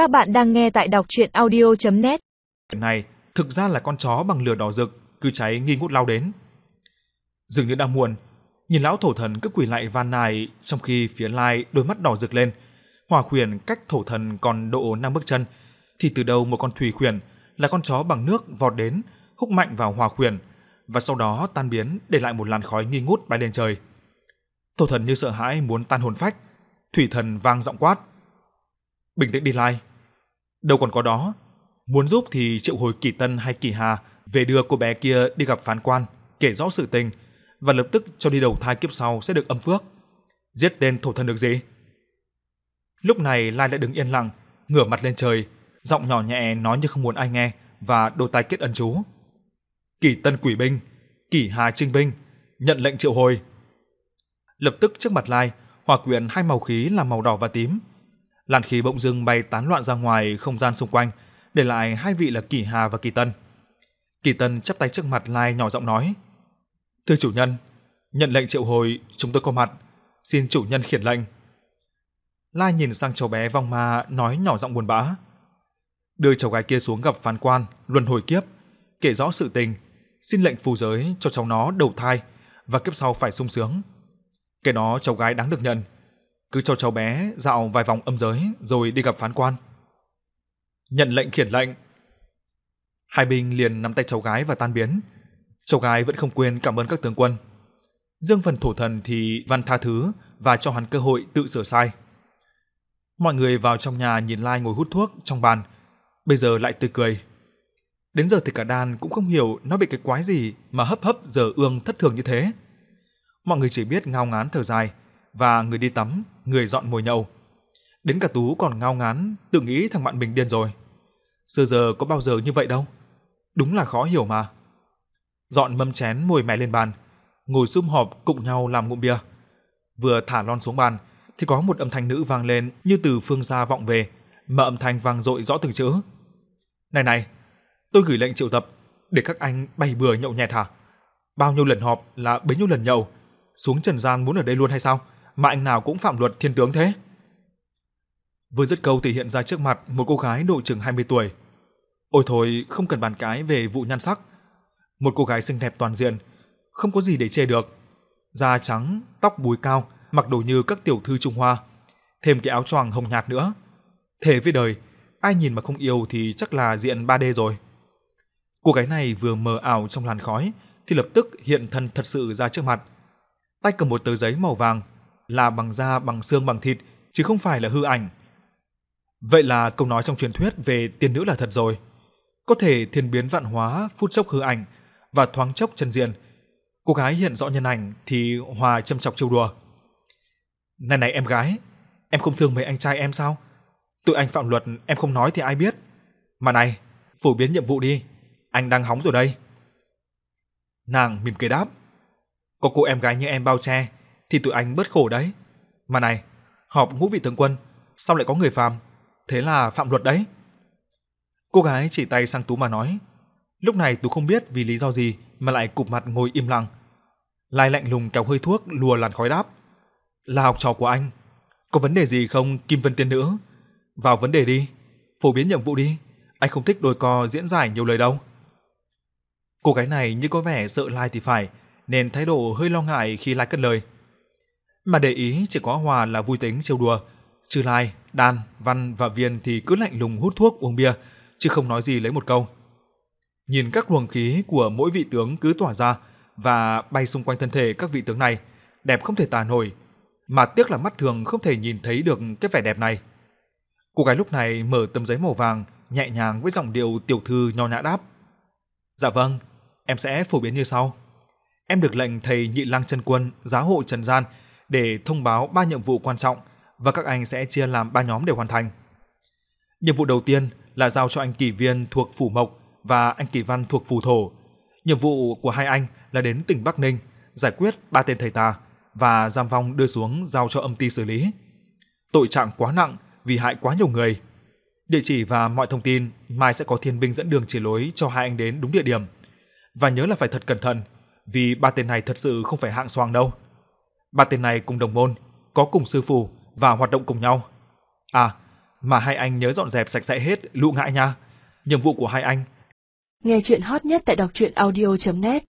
Các bạn đang nghe tại đọc chuyện audio.net này thực ra là con chó bằng lửa đỏ rực cứ cháy nghi ngút lao đến. Dường như đang muộn, nhìn lão thổ thần cứ quỳ lại van nài trong khi phía lai đôi mắt đỏ rực lên. Hòa khuyển cách thổ thần còn độ năm bước chân, thì từ đầu một con thủy khuyển là con chó bằng nước vọt đến, húc mạnh vào hòa khuyển và sau đó tan biến để lại một làn khói nghi ngút bay lên trời. Thổ thần như sợ hãi muốn tan hồn phách, thủy thần vang giọng quát: "Bình tĩnh đi lai, đâu còn có đó, muốn giúp thì triệu hồi Kỳ Tân hay Kỳ Hà về đưa cô bé kia đi gặp phán quan, kể rõ sự tình và lập tức cho đi đầu thai kiếp sau sẽ được âm phước. Giết tên thổ thần được gì?" Lúc này Lai lại đứng yên lặng, ngửa mặt lên trời, giọng nhỏ nhẹ nói như không muốn ai nghe và đôi tay kết ấn chú. Kỳ Tân quỷ binh, Kỳ Hà trinh binh, nhận lệnh triệu hồi. Lập tức trước mặt Lai, hòa quyện hai màu khí là màu đỏ và tím. Làn khí bỗng dưng bay tán loạn ra ngoài không gian xung quanh, để lại hai vị là Kỳ Hà và Kỳ Tân. Kỳ Tân chắp tay trước mặt Lai nhỏ giọng nói: "Thưa chủ nhân, nhận lệnh triệu hồi, chúng tôi có mặt, xin chủ nhân khiển lệnh." Lai nhìn sang cháu bé vong ma nói nhỏ giọng buồn bã: "Đưa cháu gái kia xuống gặp phán quan, luân hồi kiếp, kể rõ sự tình, xin lệnh phù giới cho cháu nó đầu thai và kiếp sau phải sung sướng. Cái đó cháu gái đáng được nhận, cứ cho cháu bé dạo vài vòng âm giới rồi đi gặp phán quan." Nhận lệnh khiển lệnh. Hai binh liền nắm tay cháu gái và tan biến. Cháu gái vẫn không quên cảm ơn các tướng quân. Dương phần thổ thần thì văn tha thứ và cho hắn cơ hội tự sửa sai. Mọi người vào trong nhà nhìn Lai ngồi hút thuốc trong bàn, bây giờ lại tươi cười. Đến giờ thì cả đàn cũng không hiểu nó bị cái quái gì mà hấp hấp giờ ương thất thường như thế. Mọi người chỉ biết ngao ngán thở dài và người đi tắm, người dọn mồi nhậu. Đến cả Tú còn ngao ngán, tự nghĩ thằng bạn mình điên rồi. Sơ giờ có bao giờ như vậy đâu. Đúng là khó hiểu mà. Dọn mâm chén mồi mè lên bàn, ngồi sum họp cùng nhau làm ngụm bia. Vừa thả lon xuống bàn thì có một âm thanh nữ vang lên như từ phương xa vọng về, mà âm thanh vang dội rõ từng chữ. "Này này, tôi gửi lệnh triệu tập để các anh bày bừa nhậu nhẹt hả? Bao nhiêu lần họp là bấy nhiêu lần nhậu, xuống trần gian muốn ở đây luôn hay sao? Mà anh nào cũng phạm luật thiên tướng thế?" Vừa dứt câu thì hiện ra trước mặt một cô gái độ chừng 20 tuổi. Ôi thôi, không cần bàn cái về vụ nhan sắc. Một cô gái xinh đẹp toàn diện, không có gì để chê được. Da trắng, tóc búi cao, mặc đồ như các tiểu thư Trung Hoa, thêm cái áo choàng hồng nhạt nữa. Thế với đời, ai nhìn mà không yêu thì chắc là diện 3D rồi. Cô gái này vừa mờ ảo trong làn khói thì lập tức hiện thân thật sự ra trước mặt. Tay cầm một tờ giấy màu vàng, là bằng da, bằng xương, bằng thịt, chứ không phải là hư ảnh. Vậy là câu nói trong truyền thuyết về tiên nữ là thật rồi. Có thể thiên biến vạn hóa, phút chốc hư ảnh và thoáng chốc chân diện. Cô gái hiện rõ nhân ảnh thì hòa châm chọc trêu đùa. Này này em gái, em không thương mấy anh trai em sao? Tụi anh phạm luật em không nói thì ai biết. Mà này, phổ biến nhiệm vụ đi, anh đang hóng rồi đây. Nàng mỉm cười đáp. Có cô em gái như em bao che thì tụi anh bớt khổ đấy. Mà này, họp ngũ vị tướng quân, sao lại có người phàm? Thế là phạm luật đấy. Cô gái chỉ tay sang Tú mà nói. Lúc này Tú không biết vì lý do gì mà lại cụp mặt ngồi im lặng. Lai lạnh lùng kéo hơi thuốc lùa làn khói đáp. Là học trò của anh. Có vấn đề gì không Kim Vân Tiên Nữ? Vào vấn đề đi. Phổ biến nhiệm vụ đi. Anh không thích đôi co diễn giải nhiều lời đâu. Cô gái này như có vẻ sợ Lai thì phải, nên thái độ hơi lo ngại khi Lai cất lời. Mà để ý chỉ có Hòa là vui tính trêu đùa, Trừ Lai, Đan, Văn và Viên thì cứ lạnh lùng hút thuốc uống bia, chứ không nói gì lấy một câu. Nhìn các luồng khí của mỗi vị tướng cứ tỏa ra và bay xung quanh thân thể các vị tướng này, đẹp không thể tả nổi, mà tiếc là mắt thường không thể nhìn thấy được cái vẻ đẹp này. Cô gái lúc này mở tấm giấy màu vàng, nhẹ nhàng với giọng điệu tiểu thư nho nhã đáp: "Dạ vâng, em sẽ phổ biến như sau. Em được lệnh thầy Nhị Lăng chân quân giá hộ trần gian để thông báo ba nhiệm vụ quan trọng và các anh sẽ chia làm ba nhóm để hoàn thành. Nhiệm vụ đầu tiên là giao cho anh Kỳ Viên thuộc phủ Mộc và anh Kỳ Văn thuộc phủ Thổ. Nhiệm vụ của hai anh là đến tỉnh Bắc Ninh giải quyết ba tên thầy tà và giam vong đưa xuống giao cho âm ty xử lý. Tội trạng quá nặng vì hại quá nhiều người. Địa chỉ và mọi thông tin mai sẽ có thiên binh dẫn đường chỉ lối cho hai anh đến đúng địa điểm. Và nhớ là phải thật cẩn thận, vì ba tên này thật sự không phải hạng xoàng đâu. Ba tên này cùng đồng môn, có cùng sư phụ và hoạt động cùng nhau. À, mà hai anh nhớ dọn dẹp sạch sẽ hết lũ ngãi nha. Nhiệm vụ của hai anh. Nghe chuyện hot nhất tại đọc truyện audio.net